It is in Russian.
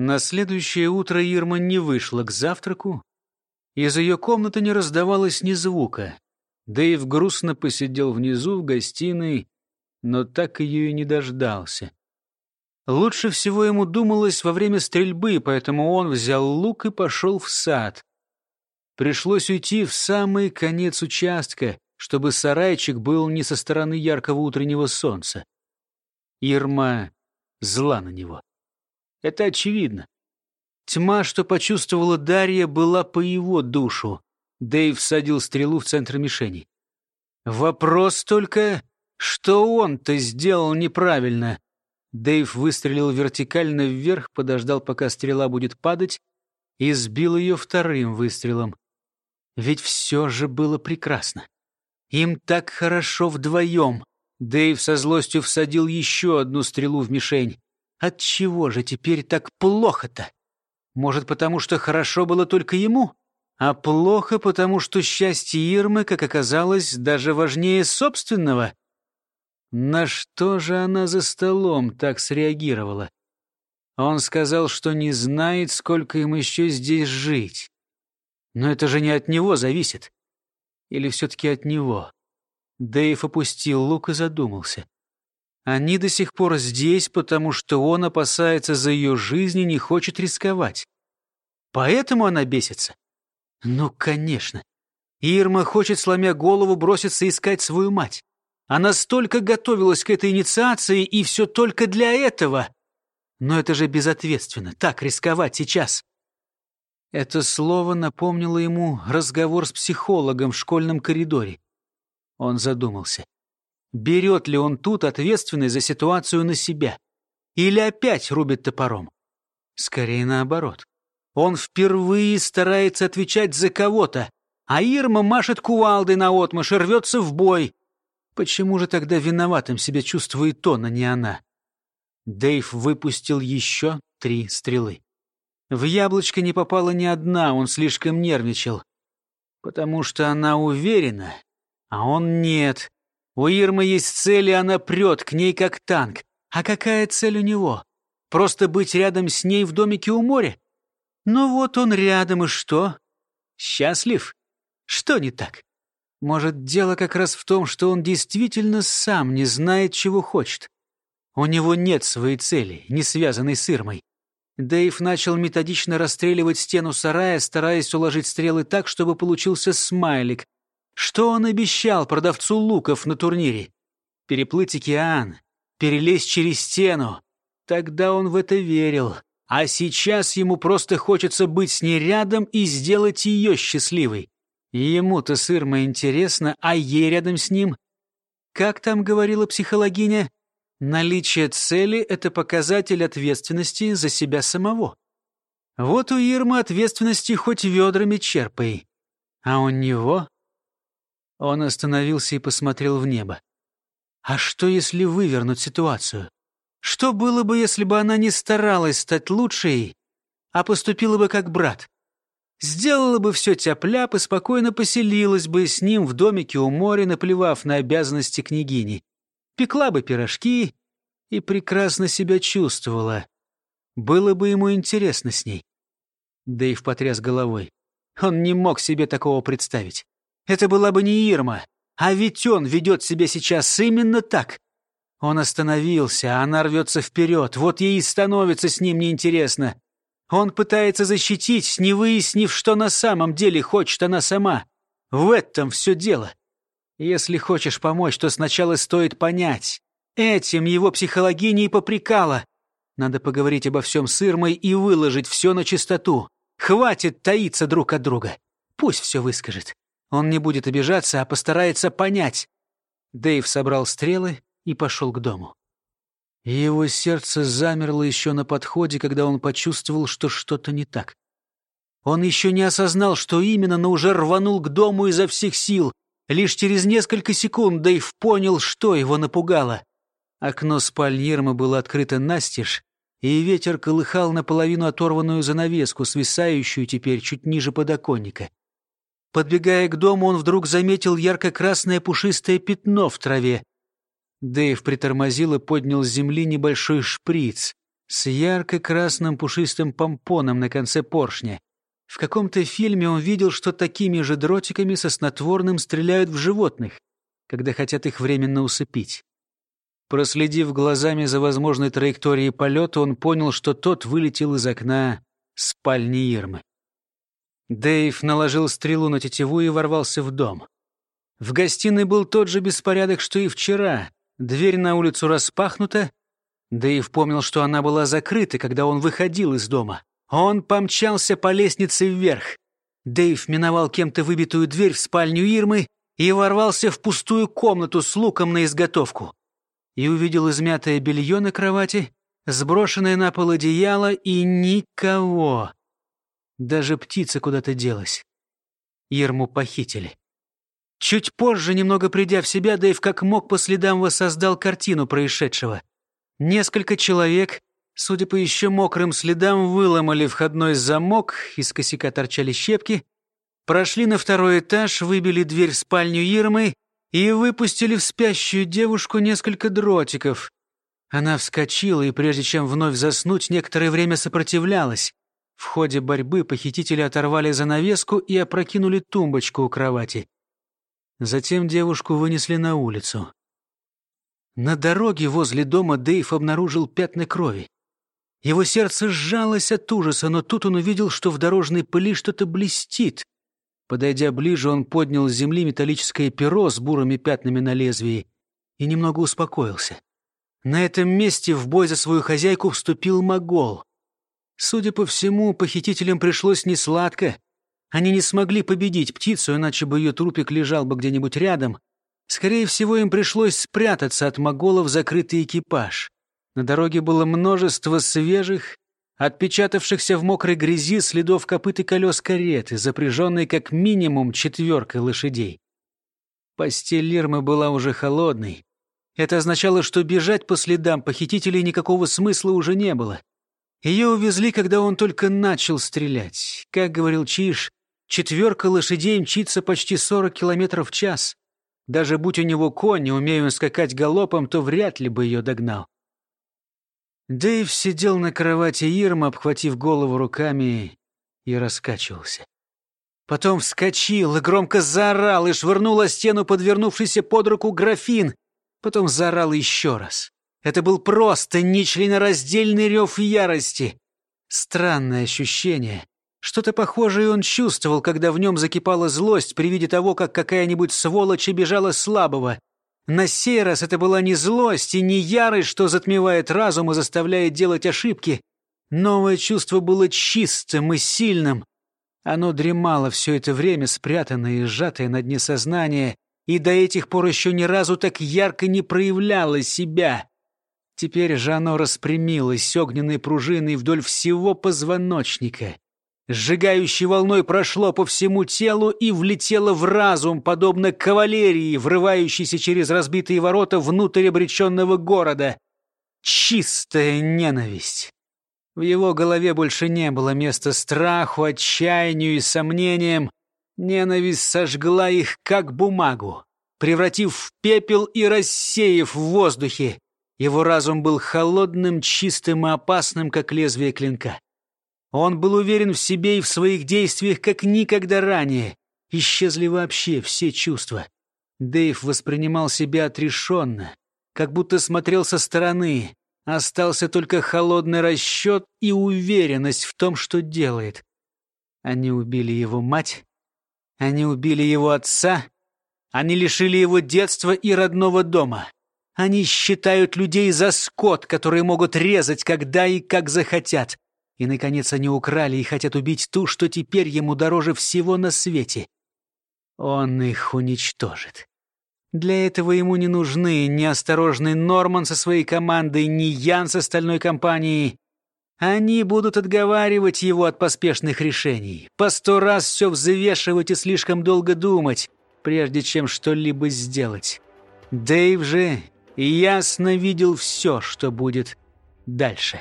На следующее утро Ирма не вышла к завтраку. Из ее комнаты не раздавалось ни звука. Дэйв грустно посидел внизу в гостиной, но так ее и не дождался. Лучше всего ему думалось во время стрельбы, поэтому он взял лук и пошел в сад. Пришлось уйти в самый конец участка, чтобы сарайчик был не со стороны яркого утреннего солнца. Ирма зла на него. Это очевидно. Тьма, что почувствовала Дарья, была по его душу. Дэйв садил стрелу в центр мишени. Вопрос только, что он-то сделал неправильно. Дэйв выстрелил вертикально вверх, подождал, пока стрела будет падать, и сбил ее вторым выстрелом. Ведь все же было прекрасно. Им так хорошо вдвоем. Дэйв со злостью всадил еще одну стрелу в мишень. Отчего же теперь так плохо-то? Может, потому что хорошо было только ему? А плохо, потому что счастье Ирмы, как оказалось, даже важнее собственного? На что же она за столом так среагировала? Он сказал, что не знает, сколько им еще здесь жить. Но это же не от него зависит. Или все-таки от него? Дэйв опустил лук и задумался. Они до сих пор здесь, потому что он опасается за ее жизнь и не хочет рисковать. Поэтому она бесится? Ну, конечно. Ирма хочет, сломя голову, броситься искать свою мать. Она столько готовилась к этой инициации, и все только для этого. Но это же безответственно, так рисковать сейчас. Это слово напомнило ему разговор с психологом в школьном коридоре. Он задумался. Берет ли он тут ответственность за ситуацию на себя? Или опять рубит топором? Скорее наоборот. Он впервые старается отвечать за кого-то, а Ирма машет кувалдой наотмашь и рвется в бой. Почему же тогда виноватым себя чувствует он, а не она? Дэйв выпустил еще три стрелы. В яблочко не попала ни одна, он слишком нервничал. Потому что она уверена, а он нет. У Ирмы есть цель, и она прет к ней как танк. А какая цель у него? Просто быть рядом с ней в домике у моря? Ну вот он рядом, и что? Счастлив? Что не так? Может, дело как раз в том, что он действительно сам не знает, чего хочет. У него нет своей цели, не связанной с Ирмой. Дэйв начал методично расстреливать стену сарая, стараясь уложить стрелы так, чтобы получился смайлик, что он обещал продавцу луков на турнире? Переплыть океан, перелезть через стену. Тогда он в это верил. А сейчас ему просто хочется быть с ней рядом и сделать ее счастливой. Ему-то с Ирмой интересно, а ей рядом с ним? Как там говорила психологиня? Наличие цели — это показатель ответственности за себя самого. Вот у Ирмы ответственности хоть ведрами черпай. А у него он остановился и посмотрел в небо. А что, если вывернуть ситуацию? Что было бы, если бы она не старалась стать лучшей, а поступила бы как брат? Сделала бы все тяп-ляп и спокойно поселилась бы с ним в домике у моря, наплевав на обязанности княгини. Пекла бы пирожки и прекрасно себя чувствовала. Было бы ему интересно с ней. Дэйв потряс головой. Он не мог себе такого представить. Это была бы не Ирма. А ведь он ведет себя сейчас именно так. Он остановился, а она рвется вперед. Вот ей и становится с ним неинтересно. Он пытается защитить, не выяснив, что на самом деле хочет она сама. В этом все дело. Если хочешь помочь, то сначала стоит понять. Этим его психологиня и попрекала. Надо поговорить обо всем с Ирмой и выложить все на чистоту. Хватит таиться друг от друга. Пусть все выскажет. Он не будет обижаться, а постарается понять. Дэйв собрал стрелы и пошел к дому. Его сердце замерло еще на подходе, когда он почувствовал, что что-то не так. Он еще не осознал, что именно, но уже рванул к дому изо всех сил. Лишь через несколько секунд Дэйв понял, что его напугало. Окно спальни Ирмы было открыто настежь, и ветер колыхал наполовину оторванную занавеску, свисающую теперь чуть ниже подоконника. Подбегая к дому, он вдруг заметил ярко-красное пушистое пятно в траве. Дэйв притормозил и поднял с земли небольшой шприц. с ярко-красным пушистым помпоном на конце поршня. В каком-то фильме он видел, что такими же дротиками со снотворным стреляют в животных, когда хотят их временно усыпить. Проследив глазами за возможной траекторией полета, он понял, что тот вылетел из окна спальни Ирмы. Дэйв наложил стрелу на тетиву и ворвался в дом. В гостиной был тот же беспорядок, что и вчера. Дверь на улицу распахнута. Дэйв помнил, что она была закрыта, когда он выходил из дома. Он помчался по лестнице вверх. Дэйв миновал кем-то выбитую дверь в спальню Ирмы и ворвался в пустую комнату с луком на изготовку. И увидел измятое белье на кровати, сброшенное на пол одеяло и никого. Даже птица куда-то делась. Ирму похитили. Чуть позже, немного придя в себя, Дэйв как мог по следам воссоздал картину происшедшего. Несколько человек, судя по еще мокрым следам, выломали входной замок, из косяка торчали щепки, прошли на второй этаж, выбили дверь в спальню Ирмы и выпустили в спящую девушку несколько дротиков. Она вскочила и, прежде чем вновь заснуть, некоторое время сопротивлялась. В ходе борьбы похитители оторвали занавеску и опрокинули тумбочку у кровати. Затем девушку вынесли на улицу. На дороге возле дома Дейв обнаружил пятна крови. Его сердце сжалось от ужаса, но тут он увидел, что в дорожной пыли что-то блестит. Подойдя ближе, он поднял с земли металлическое перо с бурыми пятнами на лезвии и немного успокоился. На этом месте в бой за свою хозяйку вступил Могол. Судя по всему, похитителям пришлось несладко. Они не смогли победить птицу, иначе бы ее трупик лежал бы где-нибудь рядом. Скорее всего, им пришлось спрятаться от моголов закрытый экипаж. На дороге было множество свежих, отпечатавшихся в мокрой грязи следов копыт и колес кареты, запряженной как минимум четверкой лошадей. Постель Лирмы была уже холодной. Это означало, что бежать по следам похитителей никакого смысла уже не было. Ее увезли, когда он только начал стрелять. Как говорил Чиш, четверка лошадей мчится почти 40 километров в час. Даже будь у него конь, не скакать галопом, то вряд ли бы ее догнал. Дэйв сидел на кровати Ирма, обхватив голову руками, и раскачивался. Потом вскочил и громко заорал и швырнул о стену подвернувшийся под руку графин. Потом заорал еще раз. Это был просто нечленораздельный рев ярости. Странное ощущение. Что-то похожее он чувствовал, когда в нем закипала злость при виде того, как какая-нибудь сволочь обижала слабого. На сей раз это была не злость и не ярость, что затмевает разум и заставляет делать ошибки. Новое чувство было чистым и сильным. Оно дремало все это время, спрятанное и сжатое на дне сознания, и до этих пор еще ни разу так ярко не проявляло себя. Теперь же оно распрямилось огненной пружиной вдоль всего позвоночника. Сжигающей волной прошло по всему телу и влетело в разум, подобно кавалерии, врывающейся через разбитые ворота внутрь обреченного города. Чистая ненависть. В его голове больше не было места страху, отчаянию и сомнениям. Ненависть сожгла их, как бумагу, превратив в пепел и рассеяв в воздухе. Его разум был холодным, чистым и опасным, как лезвие клинка. Он был уверен в себе и в своих действиях, как никогда ранее. Исчезли вообще все чувства. Дэйв воспринимал себя отрешенно, как будто смотрел со стороны. Остался только холодный расчет и уверенность в том, что делает. Они убили его мать, они убили его отца, они лишили его детства и родного дома. Они считают людей за скот, которые могут резать, когда и как захотят. И, наконец, они украли и хотят убить ту, что теперь ему дороже всего на свете. Он их уничтожит. Для этого ему не нужны ни осторожный Норман со своей командой, ни Ян с остальной компанией. Они будут отговаривать его от поспешных решений, по сто раз все взвешивать и слишком долго думать, прежде чем что-либо сделать. Дэйв же и ясно видел все, что будет дальше.